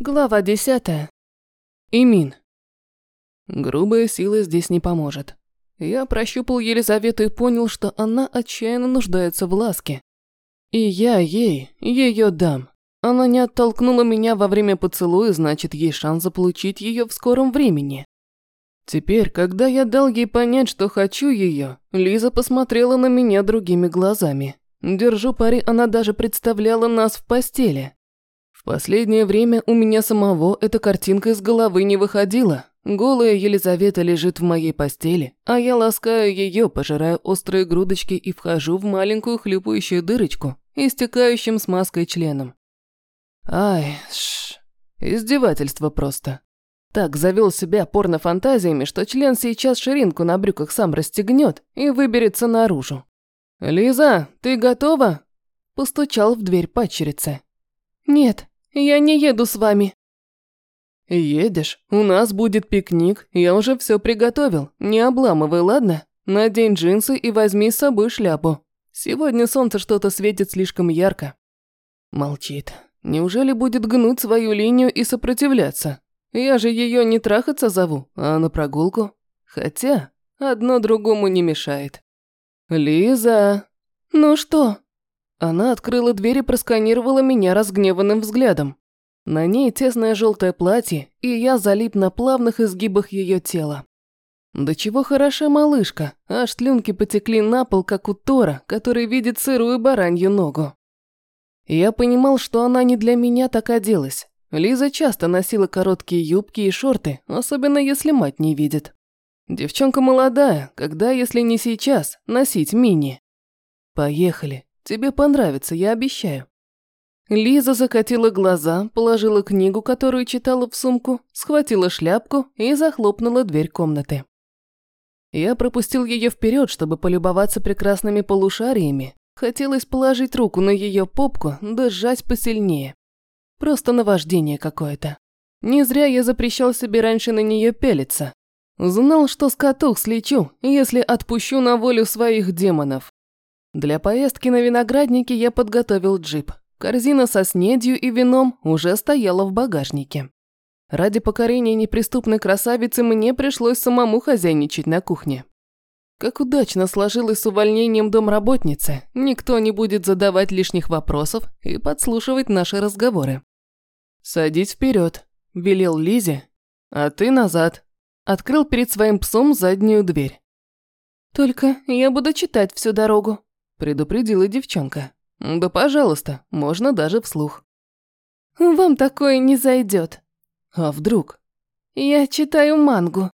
Глава десятая. Имин. Грубая сила здесь не поможет. Я прощупал Елизавету и понял, что она отчаянно нуждается в ласке. И я ей ее дам. Она не оттолкнула меня во время поцелуя, значит, есть шанс заполучить ее в скором времени. Теперь, когда я дал ей понять, что хочу ее, Лиза посмотрела на меня другими глазами. Держу пари, она даже представляла нас в постели. В последнее время у меня самого эта картинка из головы не выходила. Голая Елизавета лежит в моей постели, а я ласкаю ее, пожирая острые грудочки и вхожу в маленькую хлюпающую дырочку, истекающим смазкой членом. Ай, ш, издевательство просто. Так завел себя порнофантазиями, что член сейчас ширинку на брюках сам расстегнет и выберется наружу. «Лиза, ты готова?» Постучал в дверь падчерицы. «Нет, я не еду с вами». «Едешь? У нас будет пикник, я уже все приготовил. Не обламывай, ладно? Надень джинсы и возьми с собой шляпу. Сегодня солнце что-то светит слишком ярко». Молчит. Неужели будет гнуть свою линию и сопротивляться? Я же ее не трахаться зову, а на прогулку. Хотя одно другому не мешает. «Лиза!» «Ну что?» Она открыла дверь и просканировала меня разгневанным взглядом. На ней тесное желтое платье, и я залип на плавных изгибах ее тела. Да чего хороша малышка, аж слюнки потекли на пол, как у Тора, который видит сырую баранью ногу. Я понимал, что она не для меня так оделась. Лиза часто носила короткие юбки и шорты, особенно если мать не видит. Девчонка молодая, когда, если не сейчас, носить мини. Поехали. Тебе понравится, я обещаю». Лиза закатила глаза, положила книгу, которую читала в сумку, схватила шляпку и захлопнула дверь комнаты. Я пропустил ее вперед, чтобы полюбоваться прекрасными полушариями. Хотелось положить руку на ее попку, да сжать посильнее. Просто наваждение какое-то. Не зря я запрещал себе раньше на нее пелиться. Знал, что с катух слечу, если отпущу на волю своих демонов. Для поездки на виноградники я подготовил джип. Корзина со снедью и вином уже стояла в багажнике. Ради покорения неприступной красавицы мне пришлось самому хозяйничать на кухне. Как удачно сложилось с увольнением домработницы. Никто не будет задавать лишних вопросов и подслушивать наши разговоры. «Садись вперед, велел Лизе, а ты назад. Открыл перед своим псом заднюю дверь. «Только я буду читать всю дорогу», предупредила девчонка. Да, пожалуйста, можно даже вслух. Вам такое не зайдет. А вдруг? Я читаю мангу.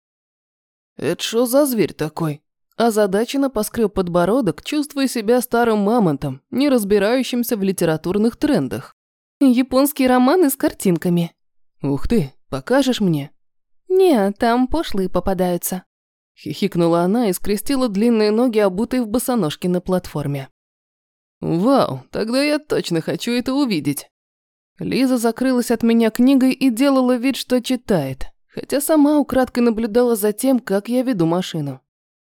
Это что за зверь такой? Озадаченно поскреб подбородок, чувствуя себя старым мамонтом, не разбирающимся в литературных трендах. Японские романы с картинками. Ух ты, покажешь мне? Не, там пошлые попадаются. Хихикнула она и скрестила длинные ноги, обутые в босоножки на платформе. «Вау, тогда я точно хочу это увидеть». Лиза закрылась от меня книгой и делала вид, что читает, хотя сама украдкой наблюдала за тем, как я веду машину.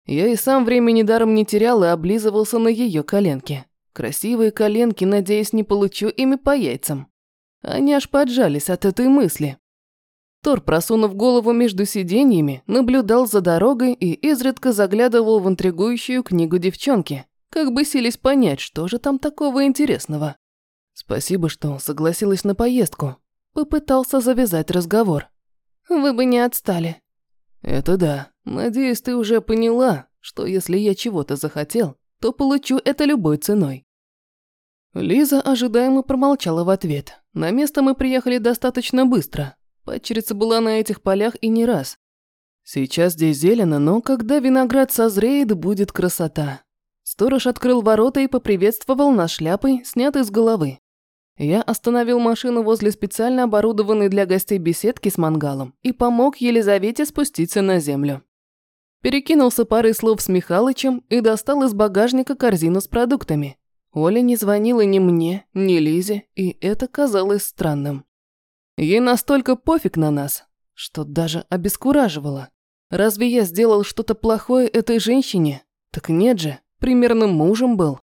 Я и сам времени даром не терял и облизывался на ее коленки. Красивые коленки, надеясь, не получу ими по яйцам. Они аж поджались от этой мысли. Тор, просунув голову между сиденьями, наблюдал за дорогой и изредка заглядывал в интригующую книгу девчонки, как бы сились понять, что же там такого интересного. Спасибо, что согласилась на поездку. Попытался завязать разговор. Вы бы не отстали. Это да. Надеюсь, ты уже поняла, что если я чего-то захотел, то получу это любой ценой. Лиза ожидаемо промолчала в ответ. На место мы приехали достаточно быстро, Падчерица была на этих полях и не раз. Сейчас здесь зелено, но когда виноград созреет, будет красота. Сторож открыл ворота и поприветствовал нас шляпой, снятой с головы. Я остановил машину возле специально оборудованной для гостей беседки с мангалом и помог Елизавете спуститься на землю. Перекинулся парой слов с Михалычем и достал из багажника корзину с продуктами. Оля не звонила ни мне, ни Лизе, и это казалось странным. Ей настолько пофиг на нас, что даже обескураживало. Разве я сделал что-то плохое этой женщине? Так нет же, примерным мужем был.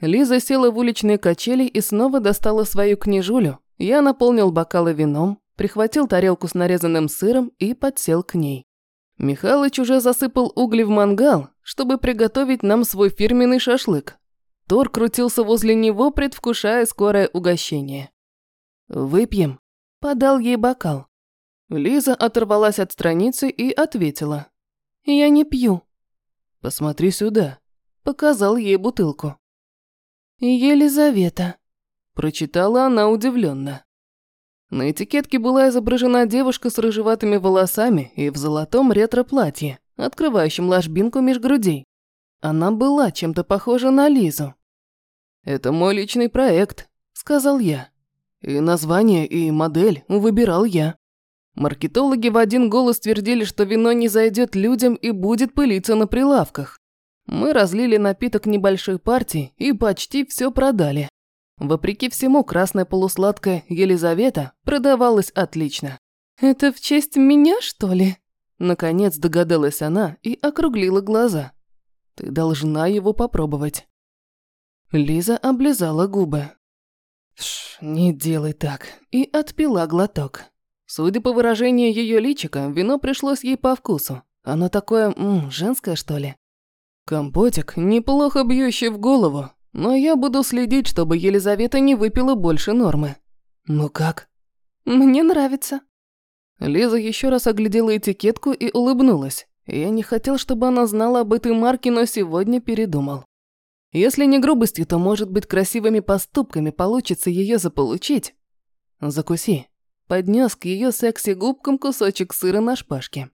Лиза села в уличные качели и снова достала свою книжулю. Я наполнил бокалы вином, прихватил тарелку с нарезанным сыром и подсел к ней. Михалыч уже засыпал угли в мангал, чтобы приготовить нам свой фирменный шашлык. Тор крутился возле него, предвкушая скорое угощение. «Выпьем», – подал ей бокал. Лиза оторвалась от страницы и ответила. «Я не пью». «Посмотри сюда», – показал ей бутылку. «Елизавета», – прочитала она удивленно. На этикетке была изображена девушка с рыжеватыми волосами и в золотом ретро-платье, открывающем ложбинку меж грудей. Она была чем-то похожа на Лизу. «Это мой личный проект», – сказал я. И название, и модель выбирал я. Маркетологи в один голос твердили, что вино не зайдет людям и будет пылиться на прилавках. Мы разлили напиток небольшой партии и почти все продали. Вопреки всему, красная полусладкая Елизавета продавалась отлично. «Это в честь меня, что ли?» Наконец догадалась она и округлила глаза. «Ты должна его попробовать». Лиза облизала губы. «Ш, не делай так», и отпила глоток. Судя по выражению ее личика, вино пришлось ей по вкусу. Оно такое, м, женское, что ли? Компотик, неплохо бьющий в голову, но я буду следить, чтобы Елизавета не выпила больше нормы. Ну как? Мне нравится. Лиза еще раз оглядела этикетку и улыбнулась. Я не хотел, чтобы она знала об этой марке, но сегодня передумал. Если не грубостью, то, может быть, красивыми поступками получится ее заполучить. Закуси. Поднес к ее секси-губкам кусочек сыра на шпажке.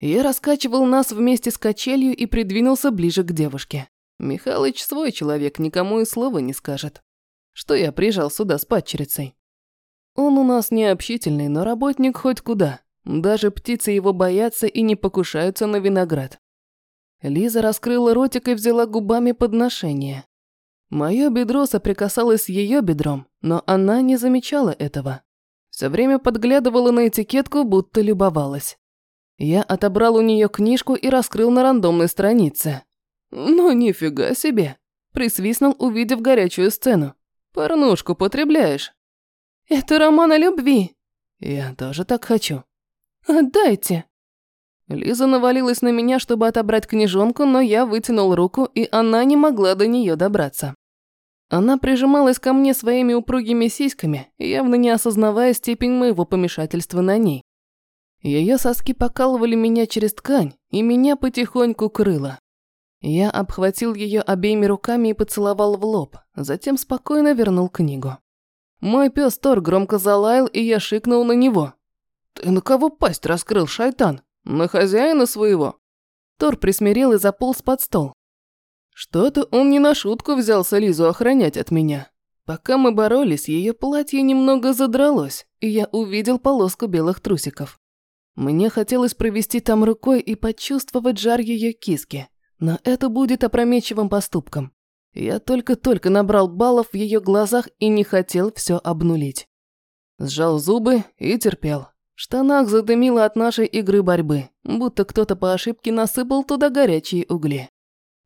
Я раскачивал нас вместе с качелью и придвинулся ближе к девушке. Михалыч свой человек, никому и слова не скажет. Что я приезжал сюда с падчерицей. Он у нас не общительный, но работник хоть куда. Даже птицы его боятся и не покушаются на виноград. Лиза раскрыла ротик и взяла губами подношение. Мое бедро соприкасалось с ее бедром, но она не замечала этого. Все время подглядывала на этикетку, будто любовалась. Я отобрал у нее книжку и раскрыл на рандомной странице. «Ну, нифига себе!» Присвистнул, увидев горячую сцену. «Порнушку потребляешь?» «Это роман о любви!» «Я тоже так хочу». «Отдайте!» Лиза навалилась на меня, чтобы отобрать книжонку, но я вытянул руку, и она не могла до нее добраться. Она прижималась ко мне своими упругими сиськами, явно не осознавая степень моего помешательства на ней. Ее соски покалывали меня через ткань, и меня потихоньку крыло. Я обхватил ее обеими руками и поцеловал в лоб, затем спокойно вернул книгу. Мой пес Тор громко залаял, и я шикнул на него. «Ты на кого пасть раскрыл, шайтан? На хозяина своего?» Тор присмирел и заполз под стол. Что-то он не на шутку взялся Лизу охранять от меня. Пока мы боролись, ее платье немного задралось, и я увидел полоску белых трусиков. Мне хотелось провести там рукой и почувствовать жар ее киски. Но это будет опрометчивым поступком. Я только-только набрал баллов в ее глазах и не хотел все обнулить. Сжал зубы и терпел. В штанах задымило от нашей игры борьбы, будто кто-то по ошибке насыпал туда горячие угли.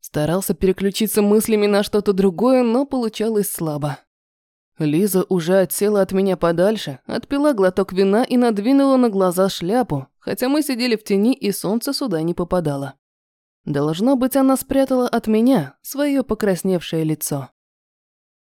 Старался переключиться мыслями на что-то другое, но получалось слабо. Лиза уже отсела от меня подальше, отпила глоток вина и надвинула на глаза шляпу, хотя мы сидели в тени и солнце сюда не попадало. Должно быть, она спрятала от меня свое покрасневшее лицо.